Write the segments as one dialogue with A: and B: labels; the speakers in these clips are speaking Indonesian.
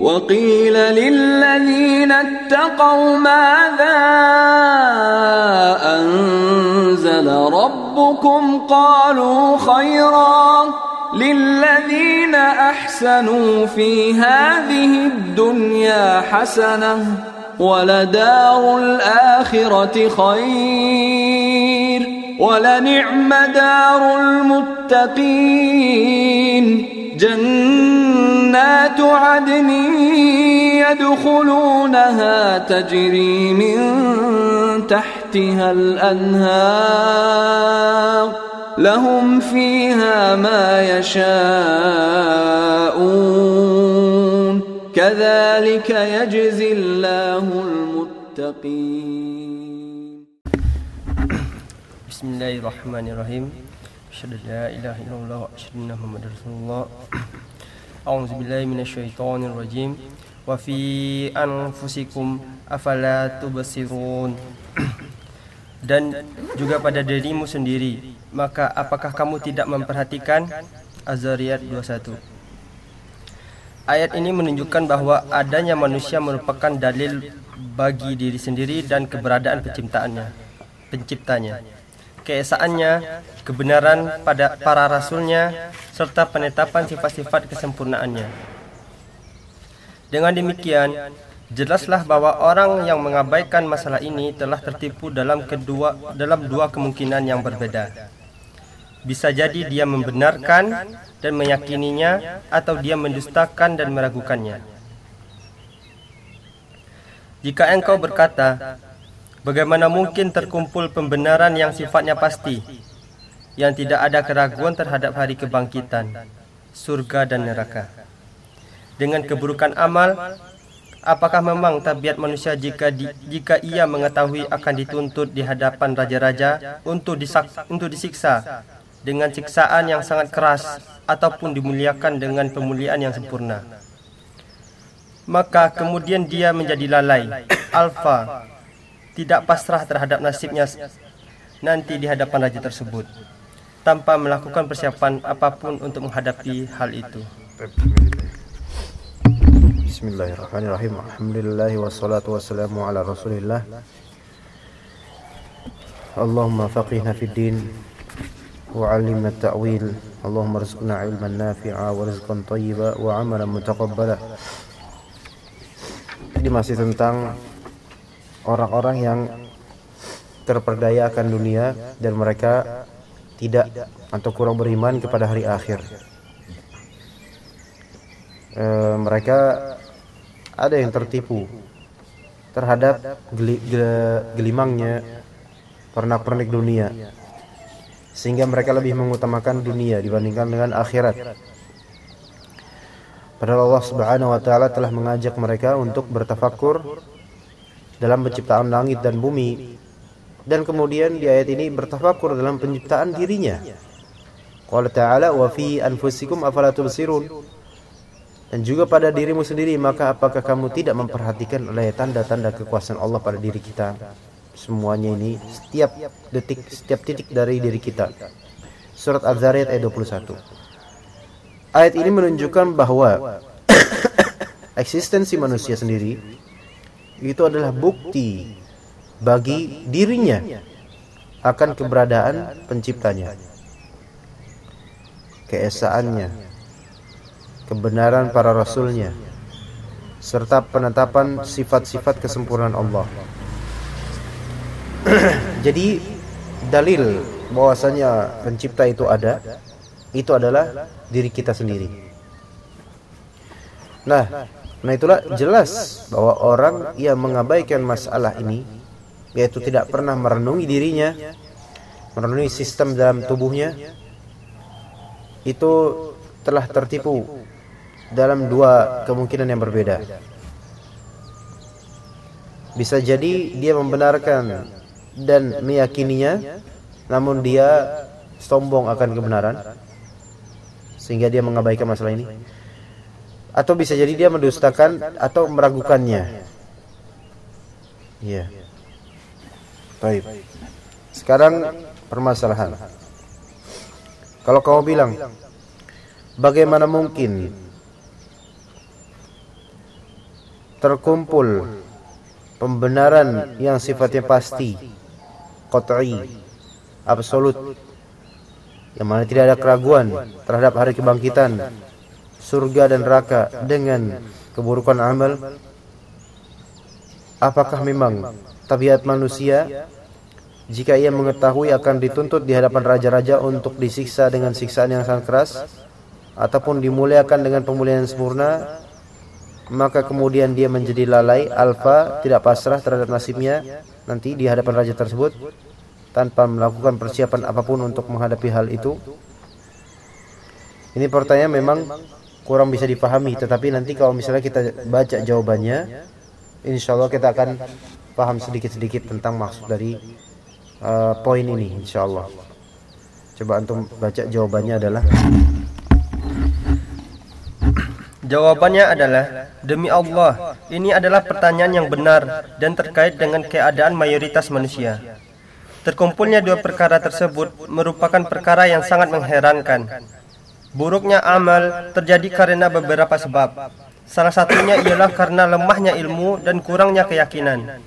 A: وقيل للذين اتقوا ماذا أنزل ربكم قالوا خيرا للذين أحسنوا في هذه الدنيا حسنة ولدار الآخرة خير ولنعم دار المتقين جنات عدن يدخلونها تجري من تحتها الأنهار لهم فيها ما يشاءون كذلك يجزي الله المتقين.
B: بسم الله الرحمن الرحيم. أشهد أن لا إله إلا الله وأشهد أن محمدا رسول الله. أعوذ بالله من الشيطان الرجيم وفي أنفسكم أفلا تبصرون dan juga pada dirimu sendiri maka apakah kamu tidak memperhatikan Az-Zariyat 21 Ayat ini menunjukkan bahwa adanya manusia merupakan dalil bagi diri sendiri dan keberadaan penciptaannya penciptanya keesaannya kebenaran pada para rasulnya serta penetapan sifat-sifat kesempurnaannya dengan demikian Jelaslah bahwa orang yang mengabaikan masalah ini telah tertipu dalam kedua dalam dua kemungkinan yang berbeda. Bisa jadi dia membenarkan dan meyakininya atau dia mendustakan dan meragukannya. Jika engkau berkata, bagaimana mungkin terkumpul pembenaran yang sifatnya pasti, yang tidak ada keraguan terhadap hari kebangkitan, surga dan neraka. Dengan keburukan amal, Apakah memang tabiat manusia jika di, jika ia mengetahui akan dituntut di hadapan raja-raja untuk untuk disiksa dengan siksaan yang sangat keras ataupun dimuliakan dengan pemuliaan yang sempurna? Maka kemudian dia menjadi lalai, alfa, tidak pasrah terhadap nasibnya nanti di hadapan raja tersebut tanpa melakukan persiapan apa pun untuk menghadapi hal itu.
C: Bismillahirrahmanirrahim. Alhamdulillah wassalatu wassalamu ala rasulillah. Allahumma faqihna fid din Wa alimna ta'wil. Allahumma rizqna ilman nafi'a Wa rizqan tayyiba Wa amalan mutaqabbala. Ini masih tentang Orang-orang yang Terperdaya akan dunia Dan mereka Tidak Atau kurang beriman kepada hari akhir e, Mereka ada yang tertipu terhadap geli, gelimangnya pernak-pernik dunia sehingga mereka lebih mengutamakan dunia dibandingkan dengan akhirat. Padahal Allah Subhanahu wa taala telah mengajak mereka untuk bertafakur dalam penciptaan langit dan bumi. Dan kemudian di ayat ini bertafakur dalam penciptaan dirinya. Qala ta'ala wa fi anfusikum afala tubsirun? Dan juga pada dirimu sendiri maka apakah kamu tidak memperhatikan oleh tanda-tanda kekuasaan Allah pada diri kita? Semuanya ini setiap detik setiap titik dari diri kita. Surat Az-Zariyat ayat 21 ayat ini menunjukkan bahwa eksistensi manusia sendiri itu adalah bukti bagi dirinya akan keberadaan penciptanya keesaannya kebenaran para rasulnya serta penetapan sifat-sifat kesempurnaan Allah. Jadi dalil bahwasanya pencipta itu ada itu adalah diri kita sendiri. Nah, nah itulah jelas bahwa orang yang mengabaikan masalah ini yaitu tidak pernah merenungi dirinya, merenungi sistem dalam tubuhnya itu telah tertipu dalam dua kemungkinan yang berbeda. Bisa jadi dia membenarkan dan meyakininya, namun dia sombong akan kebenaran, sehingga dia mengabaikan masalah ini. Atau bisa jadi dia mendustakan atau meragukannya. Iya. Baik. Sekarang permasalahan. Kalau kamu bilang, bagaimana mungkin terkumpul pembenaran yang sifatnya pasti, qat'i, absolut, yang mana tidak ada keraguan terhadap hari kebangkitan, surga dan neraka dengan keburukan amal, apakah memang tabiat manusia? Jika ia mengetahui akan dituntut di hadapan raja-raja untuk disiksa dengan siksaan yang sangat keras ataupun dimuliakan dengan pemulihan sempurna maka kemudian dia menjadi lalai alfa tidak pasrah terhadap nasibnya nanti di hadapan raja tersebut tanpa melakukan persiapan apa pun untuk menghadapi hal itu. Ini pertanyaan memang kurang bisa dipahami. Tetapi nanti kalau misalnya kita baca jawabannya insya Allah kita akan paham sedikit-sedikit tentang maksud dari uh, poin ini insya Allah coba antum baca jawabannya adalah.
B: Jawabannya adalah Demi Allah Ini adalah pertanyaan yang benar Dan terkait dengan keadaan mayoritas manusia. Terkumpulnya dua perkara tersebut Merupakan perkara yang sangat mengherankan Buruknya amal terjadi karena beberapa sebab Salah satunya ialah karena lemahnya ilmu dan kurangnya keyakinan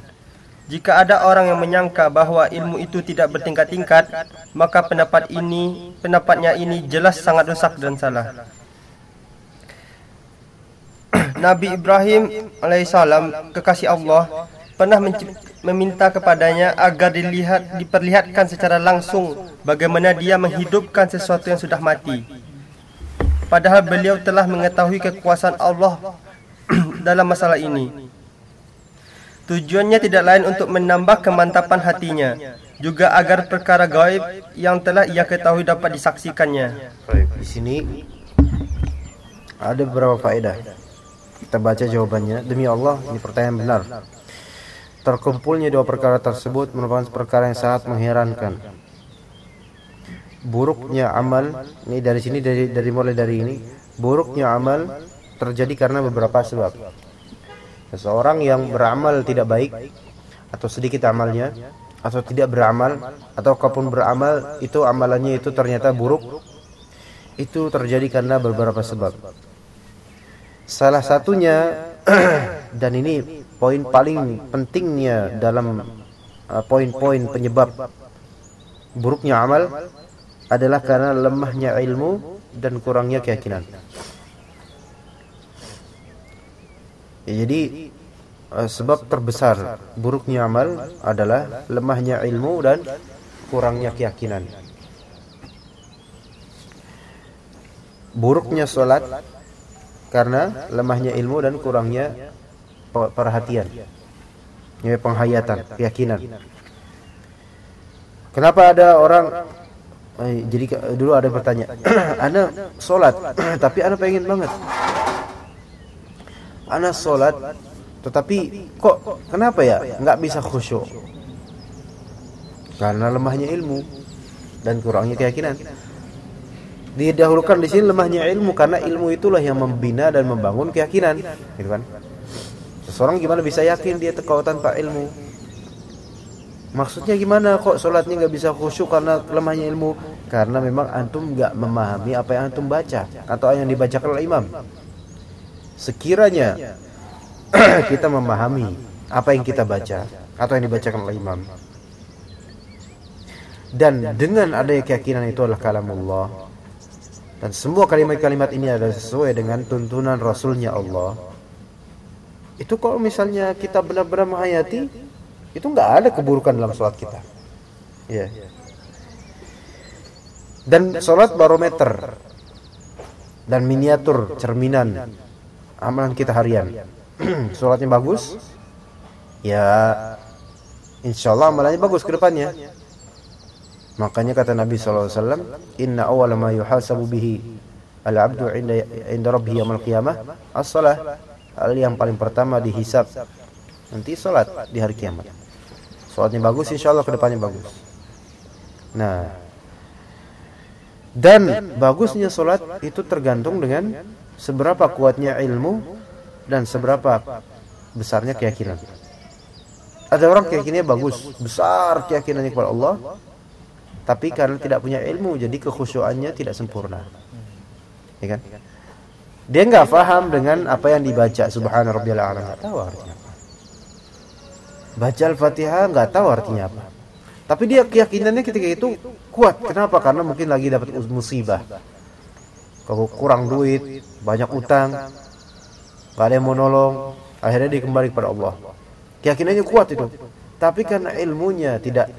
B: jika ada orang yang menyangka bahwa ilmu itu tidak bertingkat-tingkat, maka pendapat ini, pendapatnya ini jelas sangat rusak dan salah. Nabi Ibrahim alaihissalam kekasih Allah pernah meminta kepadanya agar dilihat diperlihatkan secara langsung bagaimana dia menghidupkan sesuatu yang sudah mati. Padahal beliau telah mengetahui kekuasaan Allah dalam masalah ini. Tujuannya tidak lain untuk menambah kemantapan hatinya Juga agar perkara gaib yang telah ia ketahui dapat disaksikannya.
C: Di sini ada beberapa faedah. Kita baca jawabannya. Demi Allah, ini pertanyaan benar. Terkumpulnya dua perkara tersebut merupakan perkara yang sangat mengherankan Buruknya amal Ini dari sini, dari, dari mulai dari ini Buruknya amal terjadi karena beberapa sebab Seseorang yang beramal tidak baik atau sedikit amalnya atau tidak beramal atau kalaupun beramal itu amalannya itu ternyata buruk itu terjadi karena beberapa sebab. Salah satunya dan ini poin paling pentingnya dalam uh, poin-poin penyebab buruknya amal adalah karena lemahnya ilmu dan kurangnya keyakinan. Ya, jadi uh, sebab terbesar buruknya amal adalah lemahnya ilmu dan kurangnya keyakinan. Buruknya solat karena lemahnya ilmu dan kurangnya perhatian. Ya, penghayatan, keyakinan. Kenapa ada orang eh, jadi dulu ada bertanya, "Ana solat, tapi ana pengen banget. Anak sholat tetapi kok kenapa ya? Nggak bisa khusyuk. Karena lemahnya ilmu dan kurangnya keyakinan. Didahulukan di sini lemahnya ilmu karena ilmu itulah yang membina dan membangun keyakinan. Gitu kan? Seseorang gimana bisa yakin dia tekau tanpa ilmu maksudnya gimana kok sholatnya nggak bisa khusyuk karena lemahnya ilmu? Karena memang antum nggak memahami apa yang antum baca atau yang dibacakan oleh imam. Sekiranya kita memahami apa yang kita baca atau yang dibacakan oleh imam. Dan dengan adanya keyakinan itu adalah kalamullah. Dan semua kalimat-kalimat ini adalah sesuai dengan tuntunan Rasulnya Allah. Itu kalau misalnya kita benar-benar menghayati itu nggak ada keburukan dalam sholat kita. ya dan sholat barometer dan miniatur cerminan amalan kita harian. sholatnya bagus? Ya insya Allah amalannya bagus ke depannya. makanya kata Nabi SAW inna awal ma yuhasabu bihi al-abdu inda, inda rabbihi yamal qiyamah as-salah. hal yang paling pertama dihisap. Nanti sholat di hari kiamat sholatnya bagus insya Allah ke depannya bagus nah dan bagusnya sholat itu tergantung dengan seberapa kuatnya ilmu dan seberapa besarnya keyakinan. Ada orang keyakinannya bagus, besar keyakinannya kepada Allah, tapi karena tidak punya ilmu jadi kekhusyuannya tidak sempurna. Ya kan? Dia nggak paham dengan apa yang dibaca Subhana rabbiyal a'la nggak tahu artinya. Baca Al-Fatihah nggak tahu artinya apa. Tapi dia keyakinannya ketika itu kuat. Kenapa? Karena mungkin lagi dapat musibah. Kalau kurang duit, banyak utang, nggak ada yang mau nolong, akhirnya dia kembali kepada Allah. Keyakinannya kuat itu. Tapi karena ilmunya tidak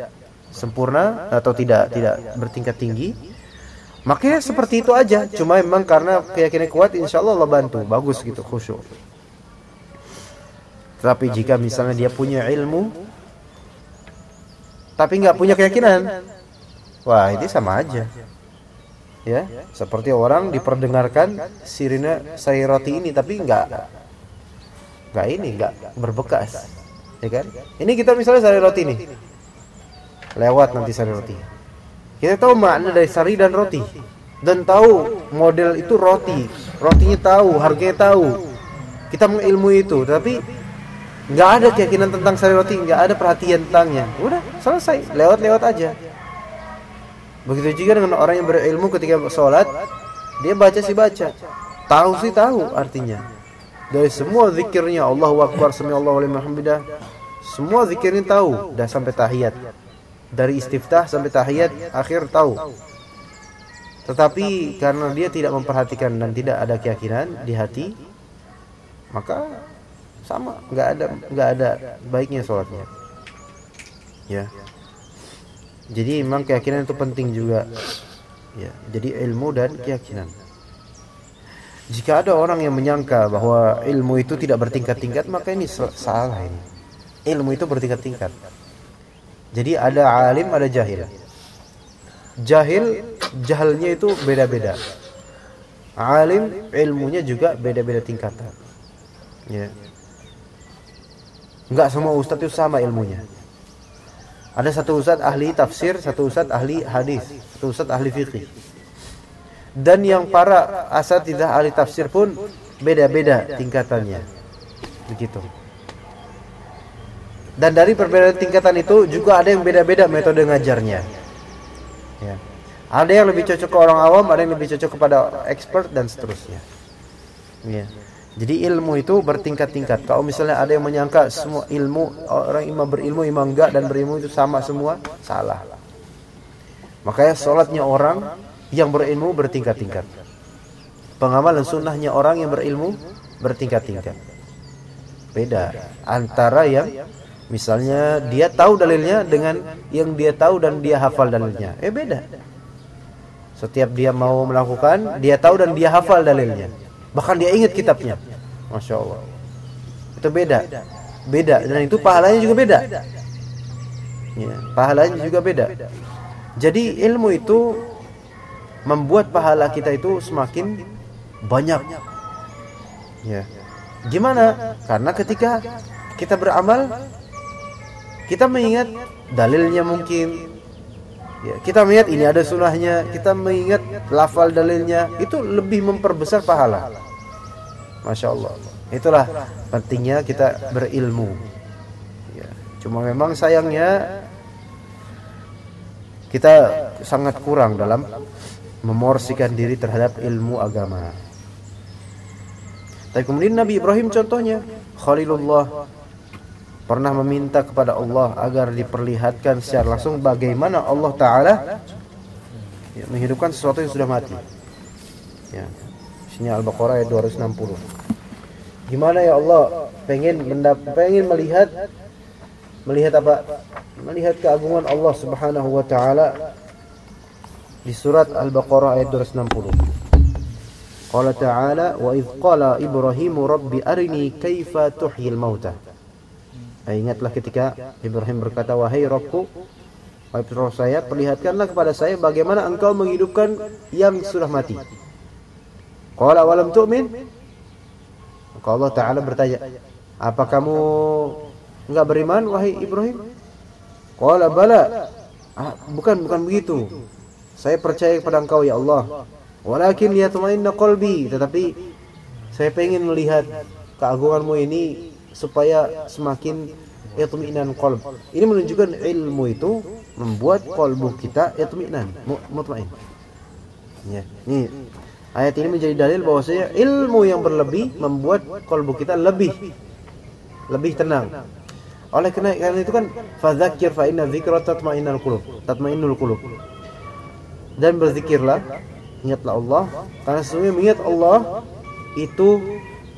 C: sempurna atau tidak tidak bertingkat tinggi, makanya seperti itu aja. Cuma memang karena keyakinan kuat, insya Allah Allah bantu, bagus gitu khusyuk. Tapi jika misalnya dia punya ilmu, tapi nggak punya keyakinan, wah ini sama aja. Ya, seperti orang diperdengarkan sirine sayur roti ini, tapi nggak nggak ini nggak berbekas, ya kan? Ini kita misalnya sayur roti nih, lewat nanti sari roti. Kita tahu makna dari sari dan roti. dan tahu model itu roti, rotinya tahu, harganya tahu. Kita mengilmu itu, tapi nggak ada keyakinan tentang sari roti, nggak ada perhatian tentangnya. Udah selesai, lewat-lewat aja. Begitu juga dengan orang yang berilmu ketika sholat, dia baca sih baca, tahu sih tahu artinya. Dari semua zikirnya Allahu Akbar, Sami Allahu liman semua zikirnya tahu, dah sampai tahiyat. Dari istiftah sampai tahiyat akhir tahu. Tetapi karena dia tidak memperhatikan dan tidak ada keyakinan di hati, maka sama, nggak ada nggak ada baiknya sholatnya. Ya. Jadi memang keyakinan itu penting juga. Ya, jadi ilmu dan keyakinan. Jika ada orang yang menyangka bahwa ilmu itu tidak bertingkat-tingkat, maka ini salah ini. Ilmu itu bertingkat-tingkat. Jadi ada alim, ada jahil. Jahil, jahalnya itu beda-beda. Alim, ilmunya juga beda-beda tingkatan. Ya. Enggak semua ustadz itu sama ilmunya. Ada satu ustadz ahli tafsir, satu ustadz ahli hadis, satu ustadz ahli fikih. Dan yang para asatidah ahli tafsir pun beda-beda tingkatannya. Begitu. Dan dari perbedaan tingkatan itu juga ada yang beda-beda metode ngajarnya. Ya. Ada yang lebih cocok ke orang awam, ada yang lebih cocok kepada expert dan seterusnya. Ya. Jadi ilmu itu bertingkat-tingkat. Kalau misalnya ada yang menyangka semua ilmu orang imam berilmu, imam enggak dan berilmu itu sama semua, salah. Makanya sholatnya orang yang berilmu bertingkat-tingkat. Pengamalan sunnahnya orang yang berilmu bertingkat-tingkat. Beda antara yang misalnya dia tahu dalilnya dengan yang dia tahu dan dia hafal dalilnya. Eh beda. Setiap dia mau melakukan, dia tahu dan dia hafal dalilnya. Bahkan dia ingat kitabnya. Masya Allah. Itu beda. Beda. Dan itu pahalanya juga beda. Ya, pahalanya juga beda. Jadi ilmu itu membuat pahala kita itu semakin banyak. Ya. Gimana? Karena ketika kita beramal, kita mengingat dalilnya mungkin. Ya, kita mengingat ini ada sunnahnya, kita mengingat lafal dalilnya, itu lebih memperbesar pahala. Masya Allah. Itulah pentingnya kita berilmu. Ya. Cuma memang sayangnya kita sangat kurang dalam memorsikan diri terhadap ilmu agama. Tapi kemudian Nabi Ibrahim contohnya, Khalilullah pernah meminta kepada Allah agar diperlihatkan secara langsung bagaimana Allah Ta'ala ya, menghidupkan sesuatu yang sudah mati. Ya. Sini Al-Baqarah ayat 260. Gimana ya Allah pengen mendap pengen melihat melihat apa? Melihat keagungan Allah Subhanahu wa taala di surat Al-Baqarah ayat 260. Qala ta'ala wa idh qala Ibrahim rabbi arini kaifa tuhyil mauta. Ingatlah ketika Ibrahim berkata wahai Rabbku wahai Rabb saya perlihatkanlah kepada saya bagaimana engkau menghidupkan yang sudah mati. Qala walam tu'min? Maka Allah Ta'ala bertanya, apa kamu enggak beriman wahai Ibrahim? Qala bala. Ah, bukan bukan begitu. Saya percaya kepada engkau ya Allah. Walakin liyatma'inna qalbi, tetapi saya pengen melihat keagunganmu ini supaya semakin yatminan qalb. Ini menunjukkan ilmu itu membuat kalbu kita yatminan, mutmain. Ya, ini Ayat ini menjadi dalil bahwasanya ilmu yang berlebih membuat kalbu kita lebih lebih tenang. Oleh karena, karena itu kan fadzakir fa inna dzikra tatma'innul qulub. Qulub. Dan berzikirlah, ingatlah Allah karena sesungguhnya mengingat Allah itu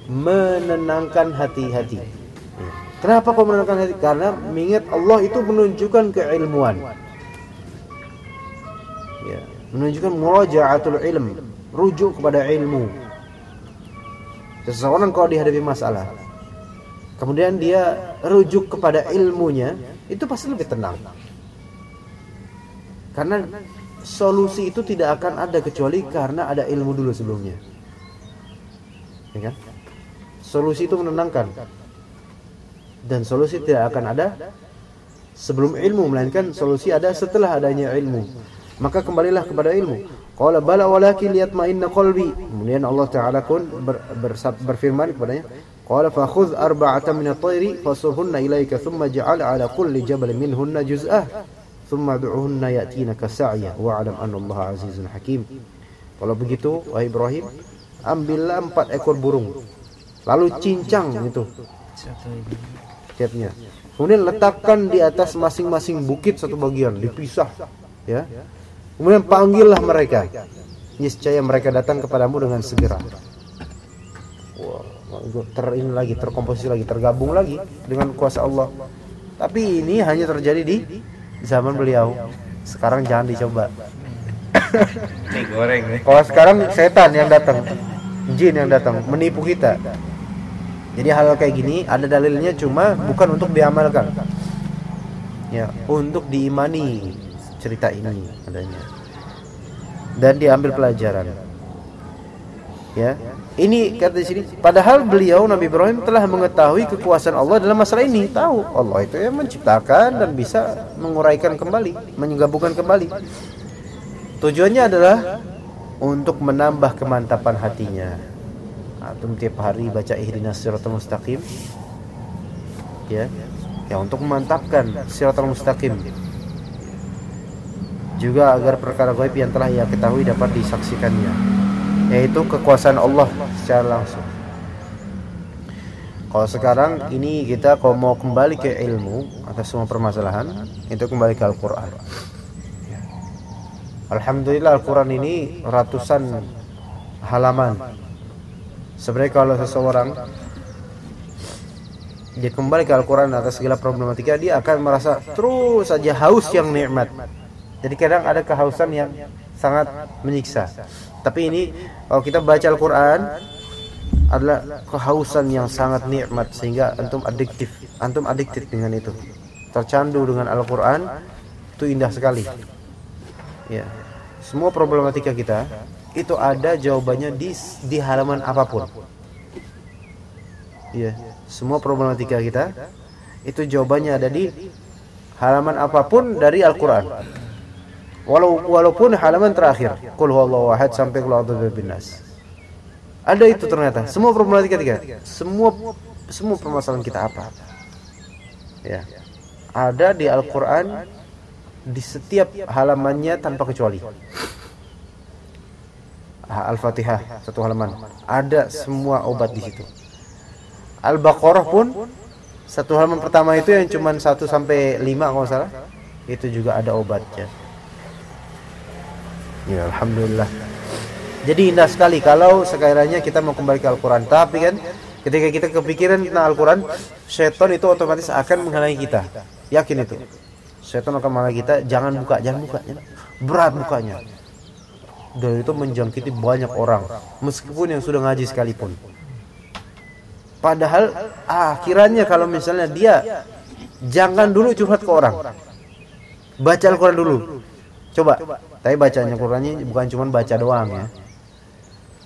C: menenangkan hati-hati. Kenapa kau menenangkan hati? Karena mengingat Allah itu menunjukkan keilmuan. Ya, menunjukkan muraja'atul ilm, rujuk kepada ilmu. Seseorang kalau dihadapi masalah, kemudian dia rujuk kepada ilmunya, itu pasti lebih tenang. Karena solusi itu tidak akan ada kecuali karena ada ilmu dulu sebelumnya. Ya kan? Solusi itu menenangkan. Dan solusi tidak akan ada sebelum ilmu melainkan solusi ada setelah adanya ilmu. Maka kembalilah kepada ilmu. Qala bala walakin liyatma'inna qalbi. Kemudian Allah Taala pun ber, ber, berfirman kepadanya, qala fa khudh arba'atan min at-tayri fasurhunna ilayka thumma ja'al 'ala kulli jabal minhunna juz'ah thumma du'uhunna ya'tinaka sa'ya wa'lam anna Allah 'azizun hakim. Kalau begitu wahai Ibrahim, ambillah empat ekor burung. Lalu cincang itu setiapnya. Kemudian letakkan di atas masing-masing bukit satu bagian, dipisah, ya. Kemudian panggillah mereka. Niscaya mereka datang kepadamu dengan segera. Wah, ter ini lagi, terkomposisi lagi, tergabung lagi dengan kuasa Allah. Tapi ini hanya terjadi di zaman beliau. Sekarang jangan dicoba.
D: Goreng.
C: Kalau sekarang setan yang datang, jin yang datang menipu kita. Jadi hal kayak gini ada dalilnya cuma bukan untuk diamalkan. Ya, untuk diimani cerita ini adanya. Dan diambil pelajaran. Ya. Ini kata di sini, padahal beliau Nabi Ibrahim telah mengetahui kekuasaan Allah dalam masalah ini. Tahu Allah itu yang menciptakan dan bisa menguraikan kembali, menggabungkan kembali. Tujuannya adalah untuk menambah kemantapan hatinya. Antum tiap hari baca ihdinas siratal mustaqim. Ya. Ya untuk memantapkan siratal mustaqim. Juga agar perkara gaib yang telah ia ketahui dapat disaksikannya, yaitu kekuasaan Allah secara langsung. Kalau sekarang ini kita kalau mau kembali ke ilmu atas semua permasalahan, itu kembali ke Al-Qur'an. Alhamdulillah Al-Quran ini ratusan halaman. Sebenarnya kalau seseorang dia kembali ke Al-Quran atas segala problematika, dia akan merasa terus saja haus yang nikmat. Jadi kadang ada kehausan yang sangat menyiksa. Tapi ini kalau kita baca Al-Quran adalah kehausan yang sangat nikmat sehingga antum adiktif, antum adiktif dengan itu. Tercandu dengan Al-Quran itu indah sekali. Ya. Semua problematika kita itu ada jawabannya di di halaman apa pun. Ya. Semua problematika kita itu jawabannya ada di halaman apa pun dari Al-Qur'an. Walau walaupun halaman terakhir, qul huwallahu ahad sampai qul a'udzu binnas. Ada itu ternyata. Semua problematika kita, semua semua permasalahan kita apa? Ya. Ada di Al-Qur'an di setiap halamannya tanpa kecuali. Al-Fatihah satu halaman. Ada semua obat di situ. Al-Baqarah pun satu halaman pertama itu yang cuma 1 sampai 5 kalau salah. Itu juga ada obatnya. Ya alhamdulillah. Jadi indah sekali kalau sekiranya kita mau kembali ke Al-Qur'an. Tapi kan ketika kita kepikiran tentang Al-Qur'an, setan itu otomatis akan menghalangi kita. Yakin itu. Setan akan menghalangi kita, jangan buka, jangan buka. Berat bukanya dan itu menjangkiti banyak orang meskipun yang sudah ngaji sekalipun. Padahal akhirannya kalau misalnya dia jangan dulu curhat ke orang. Baca Al-Quran dulu. Coba tapi bacanya Qurannya bukan cuma baca doang ya.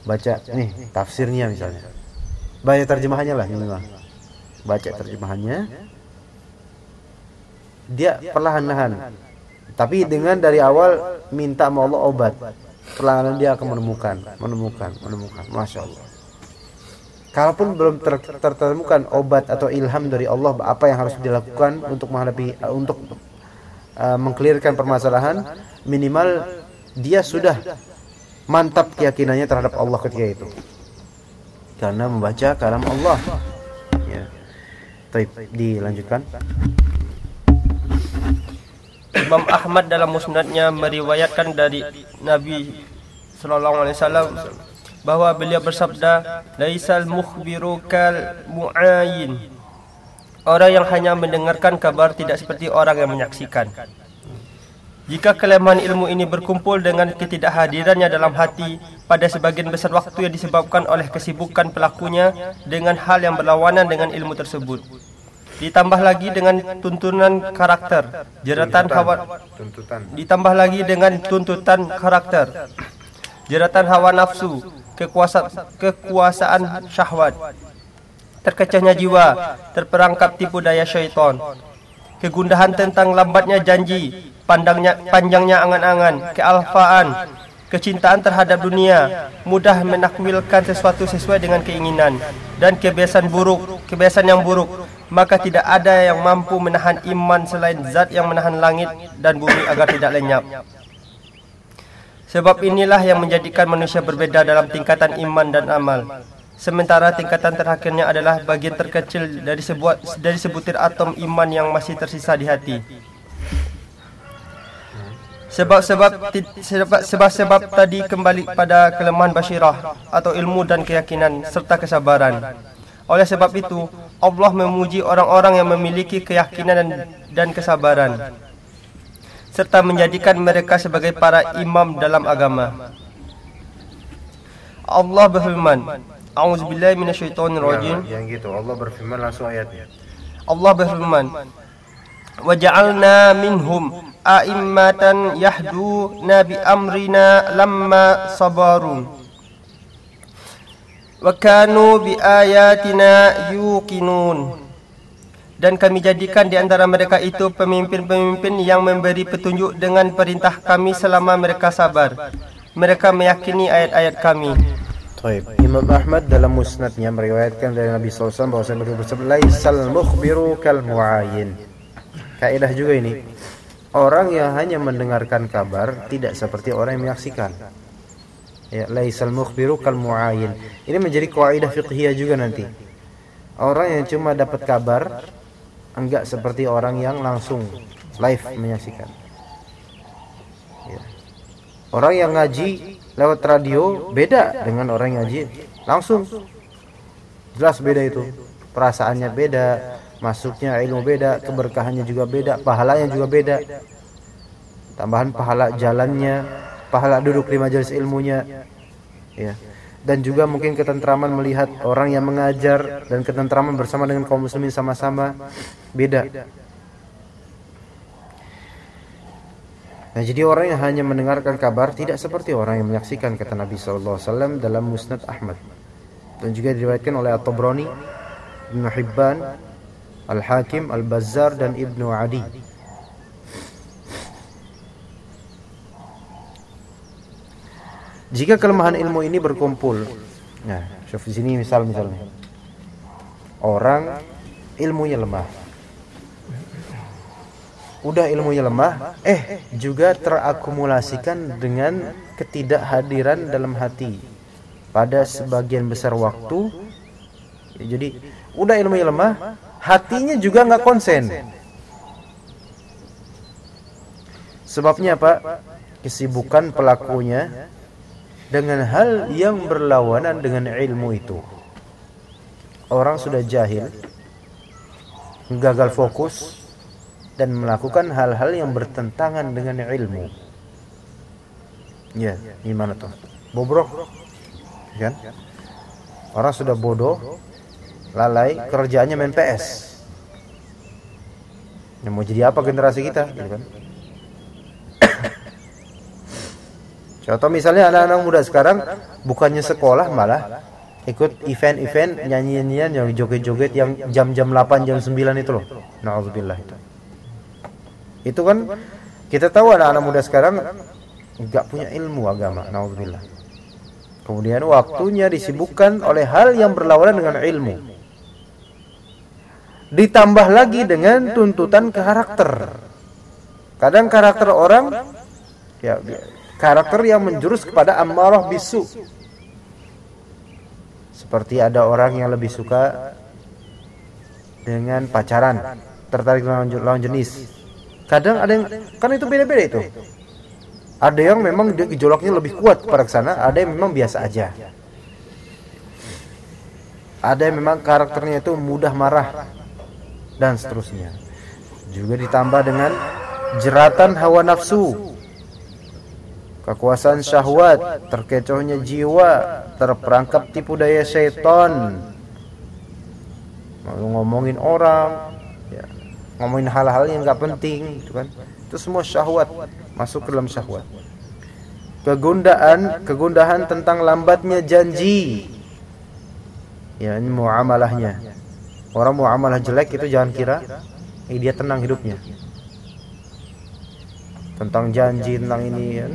C: Baca nih tafsirnya misalnya. Baca terjemahannya lah minimal baca terjemahannya. Dia perlahan-lahan. Tapi dengan dari awal minta sama Allah obat perlahan dia akan menemukan, menemukan, menemukan. Masya Allah. Kalaupun belum ter tertemukan obat atau ilham dari Allah apa yang harus dilakukan untuk menghadapi uh, untuk uh, mengklirkan permasalahan, minimal dia sudah mantap keyakinannya terhadap Allah ketika itu. Karena membaca kalam Allah. Ya. Dilanjutkan.
B: Imam Ahmad dalam musnadnya meriwayatkan dari Nabi sallallahu alaihi wasallam bahwa beliau bersabda laisal mukhbiru kal muayyin orang yang hanya mendengarkan kabar tidak seperti orang yang menyaksikan. Jika kelemahan ilmu ini berkumpul dengan ketidakhadirannya dalam hati pada sebagian besar waktu yang disebabkan oleh kesibukan pelakunya dengan hal yang berlawanan dengan ilmu tersebut ditambah lagi dengan tuntunan karakter. Jeratan hawa
C: tuntutan.
B: ditambah lagi dengan tuntutan karakter. Jeratan hawa nafsu kekuasa, kekuasaan syahwat. Terkecahnya jiwa terperangkap tipu daya syaitan. Kegundahan tentang lambatnya janji pandangnya panjangnya angan-angan kealfaan kecintaan terhadap dunia mudah menakwilkan sesuatu sesuai dengan keinginan dan kebiasaan buruk kebiasaan yang buruk maka tidak ada yang mampu menahan iman selain zat yang menahan langit dan bumi agar tidak lenyap Sebab inilah yang menjadikan manusia berbeda dalam tingkatan iman dan amal. Sementara tingkatan terakhirnya adalah bagian terkecil dari sebuah dari sebutir atom iman yang masih tersisa di hati. Sebab-sebab sebab-sebab tadi kembali pada kelemahan basyirah atau ilmu dan keyakinan serta kesabaran. Oleh sebab itu, Allah memuji orang-orang yang memiliki keyakinan dan, dan kesabaran serta menjadikan mereka sebagai para imam dalam agama. Allah berfirman, A'udzubillahi minasyaitonirrajim.
C: Yang, yang gitu, Allah berfirman langsung ayatnya.
B: Allah berfirman, "Wa ja'alna minhum a'immatan yahduna bi amrina lamma sabaru." Wa kanu bi ayatina yuqinun dan kami jadikan di antara mereka itu pemimpin-pemimpin yang memberi petunjuk dengan perintah kami selama mereka sabar. Mereka meyakini ayat-ayat kami.
C: Taib. Imam Ahmad dalam musnadnya meriwayatkan dari Nabi SAW bahwa saya bersabda laisal mukhbiru kal muayyin. Kaidah juga ini. Orang yang hanya mendengarkan kabar tidak seperti orang yang menyaksikan. Ya, laisal mukhbiru kal muayyin. Ini menjadi kaidah fiqhiyah juga nanti. Orang yang cuma dapat kabar enggak seperti orang yang langsung live menyaksikan. Ya. Orang yang ngaji lewat radio beda dengan orang yang ngaji langsung. Jelas beda itu. Perasaannya beda, masuknya ilmu beda, keberkahannya juga beda, pahalanya juga beda. Tambahan pahala jalannya, pahala duduk di majelis ilmunya. Ya dan juga mungkin ketentraman melihat orang yang mengajar dan ketentraman bersama dengan kaum muslimin sama-sama beda. Nah, jadi orang yang hanya mendengarkan kabar tidak seperti orang yang menyaksikan kata Nabi wasallam dalam Musnad Ahmad. Dan juga diriwayatkan oleh At-Tabrani, Ibnu Hibban, Al-Hakim, Al-Bazzar dan Ibnu Adi. Jika kelemahan ilmu ini berkumpul, nah, syuf di sini misal misalnya orang ilmunya lemah, udah ilmunya lemah, eh juga terakumulasikan dengan ketidakhadiran dalam hati pada sebagian besar waktu. Jadi udah ilmunya lemah, hatinya juga nggak konsen. Sebabnya apa? Kesibukan pelakunya dengan hal yang berlawanan dengan ilmu itu. Orang sudah jahil, gagal fokus dan melakukan hal-hal yang bertentangan dengan ilmu. Ya, gimana tuh? Bobrok. Kan? Orang sudah bodoh, lalai, kerjanya main PS. Yang mau jadi apa generasi kita, gitu kan? Contoh misalnya anak-anak muda sekarang bukannya sekolah malah ikut event-event nyanyi-nyanyian yang joget-joget yang jam-jam 8 jam 9 itu loh. Nauzubillah itu. Itu kan kita tahu anak-anak muda sekarang enggak punya ilmu agama. Nauzubillah. Kemudian waktunya disibukkan oleh hal yang berlawanan dengan ilmu. Ditambah lagi dengan tuntutan karakter. Kadang karakter orang ya karakter yang menjurus kepada amarah bisu. Seperti ada orang yang lebih suka dengan pacaran, tertarik lawan, lawan jenis. Kadang ada yang kan itu beda-beda itu. Ada yang memang gejolaknya lebih kuat pada sana, ada yang memang biasa aja. Ada yang memang karakternya itu mudah marah dan seterusnya. Juga ditambah dengan jeratan hawa nafsu, kekuasaan syahwat, terkecohnya jiwa, terperangkap tipu daya setan, mau ngomongin orang, ya, ngomongin hal-hal yang nggak penting, gitu kan? Itu semua syahwat masuk ke dalam syahwat. Kegundaan, kegundahan tentang lambatnya janji, ya ini muamalahnya orang muamalah jelek itu jangan kira eh, dia tenang hidupnya tentang janji tentang ini ya.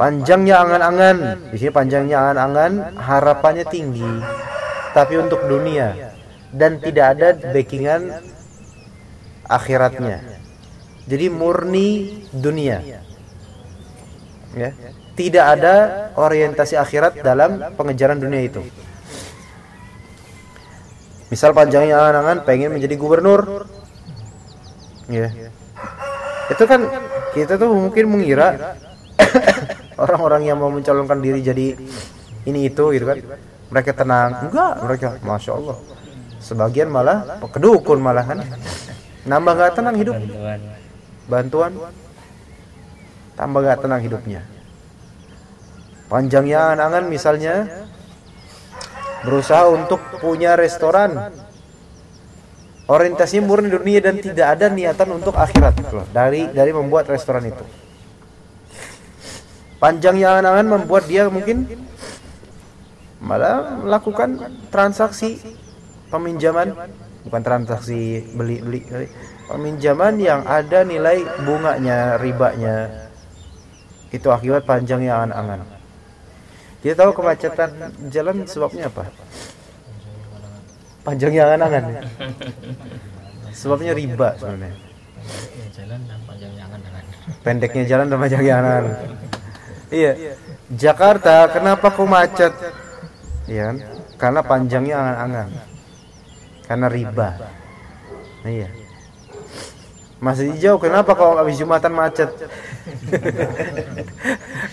C: Panjangnya angan-angan di sini panjangnya angan-angan harapannya tinggi tapi untuk dunia dan tidak ada backingan akhiratnya jadi murni dunia ya tidak ada orientasi akhirat dalam pengejaran dunia itu. Misal panjangnya angan-angan pengen menjadi gubernur. Ya. Itu kan kita tuh mungkin mengira orang-orang yang mau mencalonkan diri jadi ini itu gitu kan. Mereka tenang. Enggak, mereka Masya Allah. Sebagian malah kedukun malah kan. Nambah gak tenang hidup. Bantuan. Tambah gak tenang hidupnya. Panjangnya angan-angan misalnya berusaha untuk punya restoran. Orientasinya murni dunia dan tidak ada niatan untuk akhirat loh, dari dari membuat restoran itu. Panjangnya angan-angan membuat dia mungkin malah melakukan transaksi peminjaman bukan transaksi beli beli peminjaman yang ada nilai bunganya ribanya itu akibat panjangnya angan-angan kita tahu kemacetan jalan sebabnya apa? Panjangnya angan-angan. Sebabnya riba sebenarnya.
B: jalan dan panjangnya angan-angan.
C: Pendeknya jalan dan panjangnya angan. Iya. Jakarta kenapa kok macet? Iya kan? Karena panjangnya angan-angan. Karena riba. Iya. Masih jauh kenapa kalau habis Jumatan macet?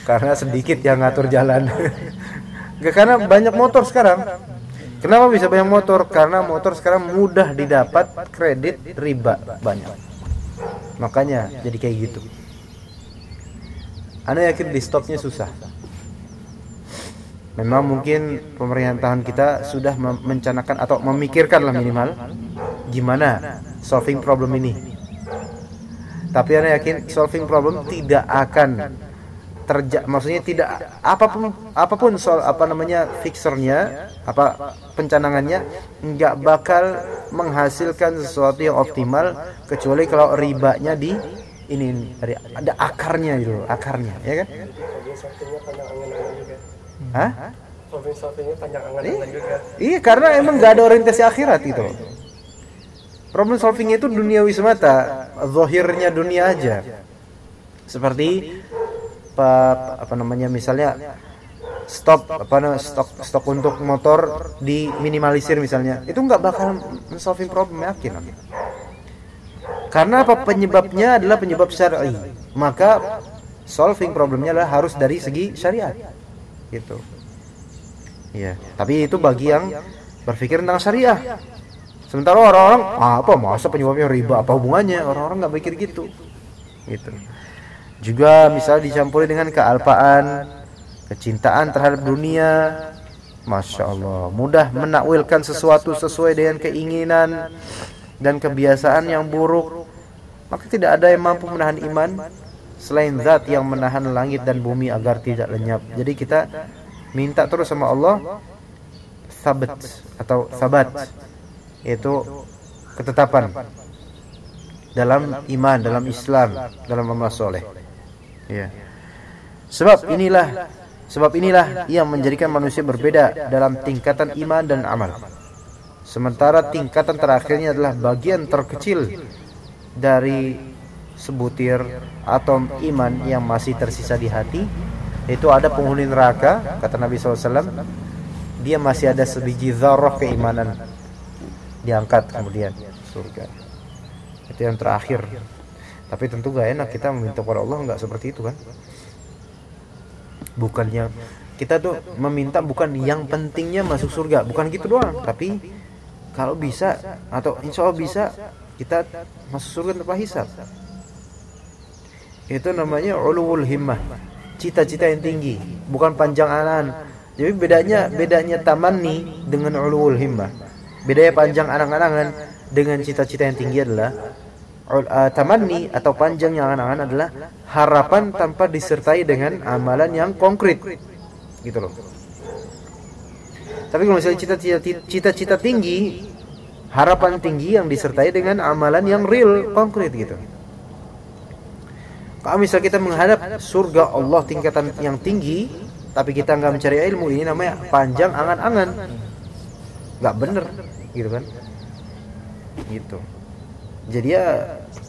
C: karena sedikit yang ngatur jalan. Gak karena banyak motor sekarang. Kenapa bisa banyak motor? Karena motor sekarang mudah didapat kredit riba banyak. Makanya jadi kayak gitu. Anda yakin di stopnya susah. Memang mungkin pemerintahan kita sudah mencanakan atau memikirkan lah minimal gimana solving problem ini tapi anda yakin solving problem tidak akan terjadi maksudnya tidak apa pun apa pun soal apa namanya fixernya apa pencanangannya nggak bakal menghasilkan sesuatu yang optimal kecuali kalau ribanya di ini ada akarnya gitu akarnya ya kan? Hah? Iya, karena emang nggak ada orientasi akhirat gitu problem solving itu duniawi semata zahirnya dunia aja. Seperti apa, apa namanya misalnya stop apa stok stok untuk motor diminimalisir misalnya. Itu nggak bakal solving problem yakin karena apa? Penyebabnya adalah penyebab syar'i. Maka solving problemnya adalah harus dari segi syariat. Gitu. Ya tapi itu bagi yang berpikir tentang syariah. Sementara orang-orang apa? Masa penyebabnya riba? Apa hubungannya? Orang-orang nggak mikir gitu. Gitu. Juga misalnya dicampuri dengan kealpaan, kecintaan terhadap dunia. Masya Allah, mudah menakwilkan sesuatu sesuai dengan keinginan dan kebiasaan yang buruk. Maka tidak ada yang mampu menahan iman selain zat yang menahan langit dan bumi agar tidak lenyap. Jadi kita minta terus sama Allah sabat atau sabat yaitu ketetapan dalam iman, dalam Islam, dalam amal soleh. Ya. Sebab inilah sebab inilah yang menjadikan manusia berbeda dalam tingkatan iman dan amal. Sementara tingkatan terakhirnya adalah bagian terkecil dari sebutir atom iman yang masih tersisa di hati itu ada penghuni neraka kata Nabi SAW dia masih ada sebiji zarah keimanan diangkat kemudian surga. Itu yang terakhir. Tapi tentu gak enak kita meminta kepada Allah nggak seperti itu kan? Bukannya kita tuh meminta bukan yang pentingnya masuk surga bukan gitu doang tapi kalau bisa atau insya Allah bisa kita masuk surga tanpa hisab itu namanya ulul himmah cita-cita yang tinggi, bukan panjang angan. Jadi bedanya bedanya tamanni dengan ulul himmah. Bedanya panjang angan-angan dengan cita-cita yang tinggi adalah uh, tamanni atau panjang yang angan-angan adalah harapan tanpa disertai dengan amalan yang konkret. Gitu loh. Tapi kalau misalnya cita-cita cita-cita tinggi, harapan tinggi yang disertai dengan amalan yang real, konkret gitu. Kalau misal kita menghadap surga Allah tingkatan yang tinggi, tapi kita nggak mencari ilmu, ini namanya panjang angan-angan. Nggak bener, gitu kan? Gitu. Jadi ya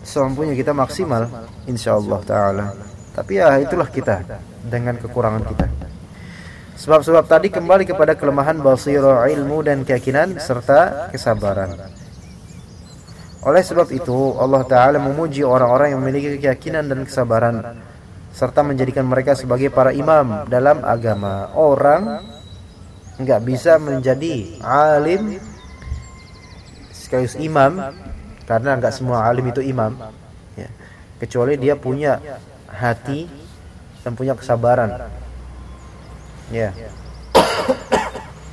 C: semampunya kita maksimal, insya Allah Taala. Tapi ya itulah kita dengan kekurangan kita. Sebab-sebab tadi kembali kepada kelemahan basirah ilmu dan keyakinan serta kesabaran. Oleh sebab itu Allah Ta'ala memuji orang-orang yang memiliki keyakinan dan kesabaran Serta menjadikan mereka sebagai para imam dalam agama Orang nggak bisa menjadi alim sekaligus imam Karena nggak semua alim itu imam ya. Kecuali dia punya hati dan punya kesabaran Ya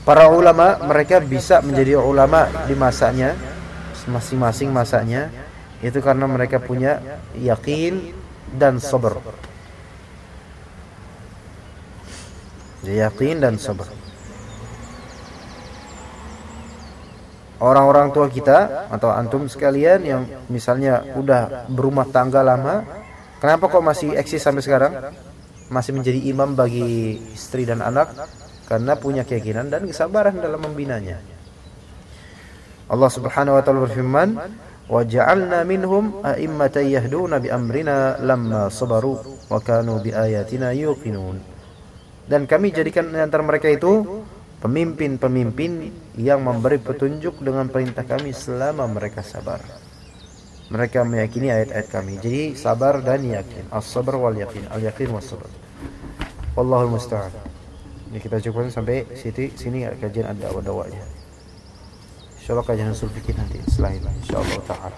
C: Para ulama mereka bisa menjadi ulama di masanya masing-masing masanya itu karena mereka punya yakin dan sabar. Yakin dan sabar. Orang-orang tua kita atau antum sekalian yang misalnya udah berumah tangga lama, kenapa kok masih eksis sampai sekarang? Masih menjadi imam bagi istri dan anak karena punya keyakinan dan kesabaran dalam membinanya. Allah Subhanahu wa taala berfirman, "Wa ja'alna minhum a'immatan yahduna bi amrina lamma sabaru wa kanu bi ayatina yuqinun." Dan kami jadikan di antara mereka itu pemimpin-pemimpin yang memberi petunjuk dengan perintah kami selama mereka sabar. Mereka meyakini ayat-ayat kami. Jadi sabar dan yakin. As-sabr wal yakin. Al-yakin was sabr. Wallahul musta'an. Ini kita cukup sampai sini sini kajian ada dakwah-dakwahnya. insyaallah kajian usul fikih nanti setelah insyaallah taala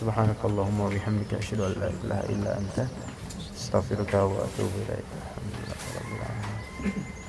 C: subhanakallahumma bihamdika asyhadu an la ilaha illa anta astaghfiruka wa atubu ilaik alhamdulillah